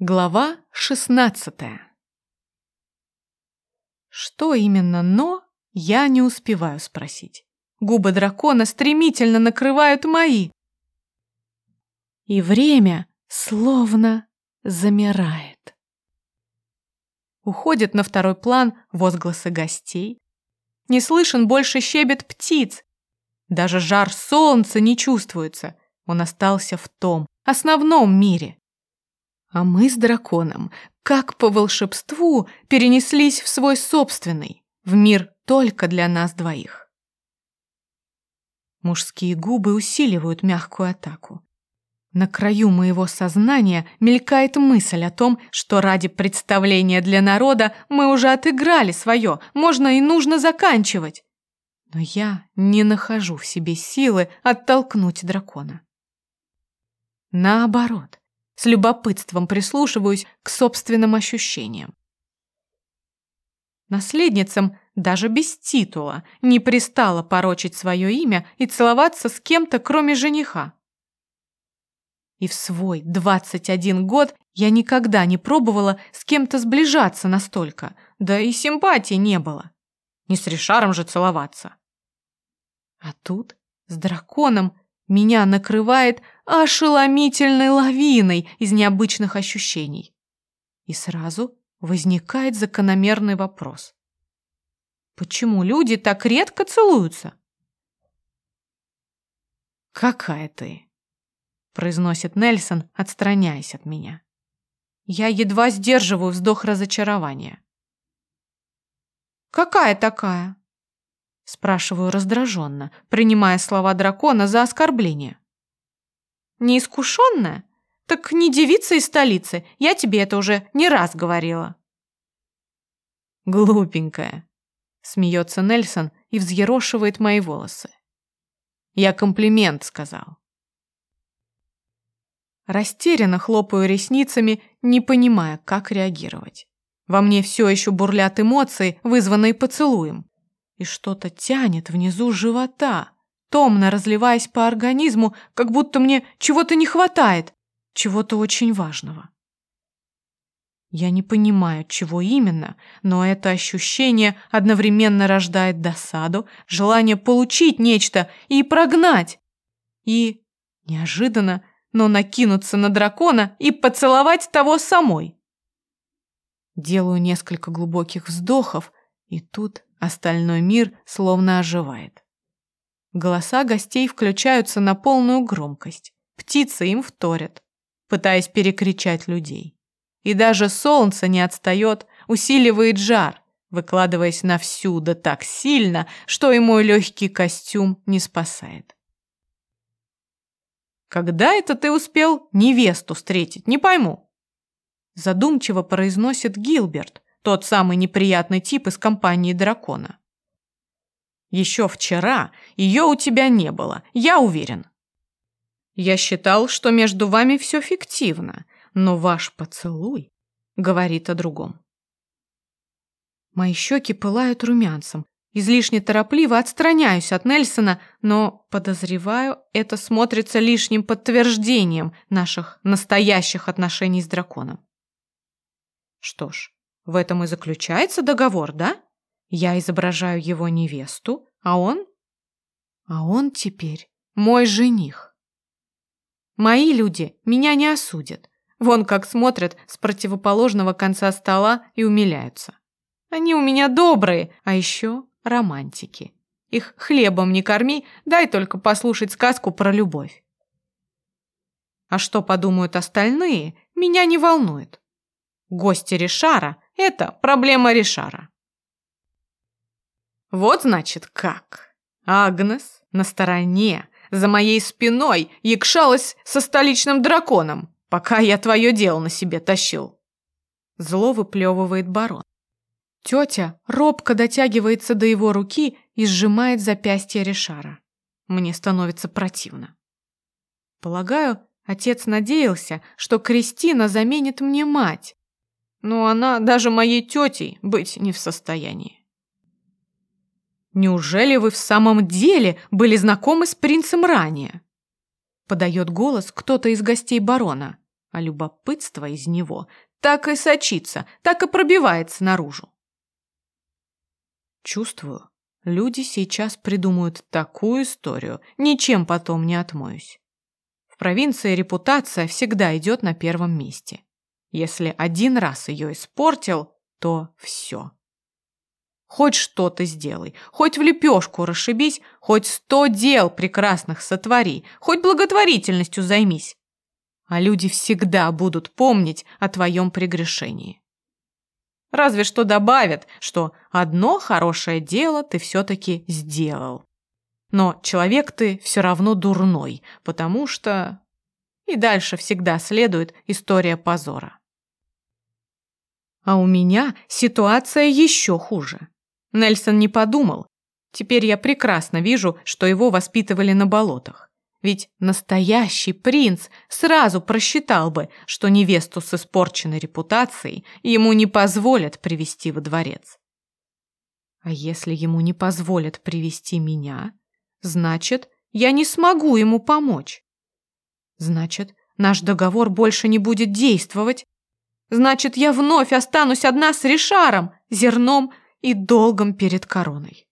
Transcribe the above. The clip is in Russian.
Глава шестнадцатая. Что именно «но» я не успеваю спросить. Губы дракона стремительно накрывают мои. И время словно замирает. Уходит на второй план возгласы гостей. Не слышен больше щебет птиц. Даже жар солнца не чувствуется. Он остался в том, основном мире. А мы с драконом, как по волшебству, перенеслись в свой собственный, в мир только для нас двоих. Мужские губы усиливают мягкую атаку. На краю моего сознания мелькает мысль о том, что ради представления для народа мы уже отыграли свое, можно и нужно заканчивать. Но я не нахожу в себе силы оттолкнуть дракона. Наоборот, с любопытством прислушиваюсь к собственным ощущениям. Наследницам даже без титула не пристало порочить свое имя и целоваться с кем-то, кроме жениха. И в свой 21 год я никогда не пробовала с кем-то сближаться настолько, да и симпатии не было. Не с Ришаром же целоваться. А тут с драконом меня накрывает ошеломительной лавиной из необычных ощущений. И сразу возникает закономерный вопрос. Почему люди так редко целуются? «Какая ты?» – произносит Нельсон, отстраняясь от меня. Я едва сдерживаю вздох разочарования. «Какая такая?» Спрашиваю раздраженно, принимая слова дракона за оскорбление. Неискушенная? Так не девица из столицы, я тебе это уже не раз говорила. Глупенькая, смеется Нельсон и взъерошивает мои волосы. Я комплимент сказал. Растерянно хлопаю ресницами, не понимая, как реагировать. Во мне все еще бурлят эмоции, вызванные поцелуем и что-то тянет внизу живота, томно разливаясь по организму, как будто мне чего-то не хватает, чего-то очень важного. Я не понимаю, чего именно, но это ощущение одновременно рождает досаду, желание получить нечто и прогнать. И, неожиданно, но накинуться на дракона и поцеловать того самой. Делаю несколько глубоких вздохов, и тут Остальной мир словно оживает. Голоса гостей включаются на полную громкость. Птицы им вторят, пытаясь перекричать людей. И даже солнце не отстает, усиливает жар, выкладываясь на всю, да так сильно, что и мой легкий костюм не спасает. «Когда это ты успел невесту встретить, не пойму?» Задумчиво произносит Гилберт, тот самый неприятный тип из компании дракона. Еще вчера ее у тебя не было, я уверен. Я считал, что между вами все фиктивно, но ваш поцелуй говорит о другом. Мои щеки пылают румянцем. Излишне торопливо отстраняюсь от Нельсона, но, подозреваю, это смотрится лишним подтверждением наших настоящих отношений с драконом. Что ж, в этом и заключается договор, да? Я изображаю его невесту, а он? А он теперь мой жених. Мои люди меня не осудят. Вон как смотрят с противоположного конца стола и умиляются. Они у меня добрые, а еще романтики. Их хлебом не корми, дай только послушать сказку про любовь. А что подумают остальные, меня не волнует. Гости Ришара это проблема Ришара. Вот значит как. Агнес на стороне, за моей спиной, якшалась со столичным драконом, пока я твое дело на себе тащил. Зло выплевывает барон. Тетя робко дотягивается до его руки и сжимает запястье Ришара. Мне становится противно. Полагаю, отец надеялся, что Кристина заменит мне мать, но она даже моей тетей быть не в состоянии. «Неужели вы в самом деле были знакомы с принцем ранее?» Подает голос кто-то из гостей барона. а любопытство из него так и сочится, так и пробивается наружу. Чувствую, люди сейчас придумают такую историю, ничем потом не отмоюсь. В провинции репутация всегда идет на первом месте. Если один раз ее испортил, то все. Хоть что-то сделай, хоть в лепешку расшибись, хоть сто дел прекрасных сотвори, хоть благотворительностью займись. А люди всегда будут помнить о твоем прегрешении. Разве что добавят, что одно хорошее дело ты все-таки сделал. Но человек ты все равно дурной, потому что... И дальше всегда следует история позора. А у меня ситуация еще хуже. Нельсон не подумал. Теперь я прекрасно вижу, что его воспитывали на болотах. Ведь настоящий принц сразу просчитал бы, что невесту с испорченной репутацией ему не позволят привести во дворец. А если ему не позволят привести меня, значит, я не смогу ему помочь. Значит, наш договор больше не будет действовать. Значит, я вновь останусь одна с Ришаром, зерном и долгом перед короной.